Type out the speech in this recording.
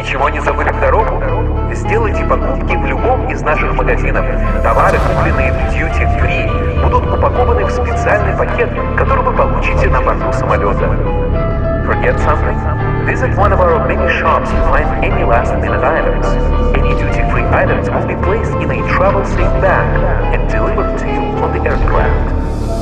Ничего не забыли в дорогу? Сделайте покупки в любом из наших магазинов. Товары, купленные в Duty Free, будут упакованы в специальный пакет, который вы получите на борту самолета. Forget something? Visit one of our many shops to find any last-minute items. Any duty-free items will be placed in a travel-safe bag and delivered to you on the aircraft.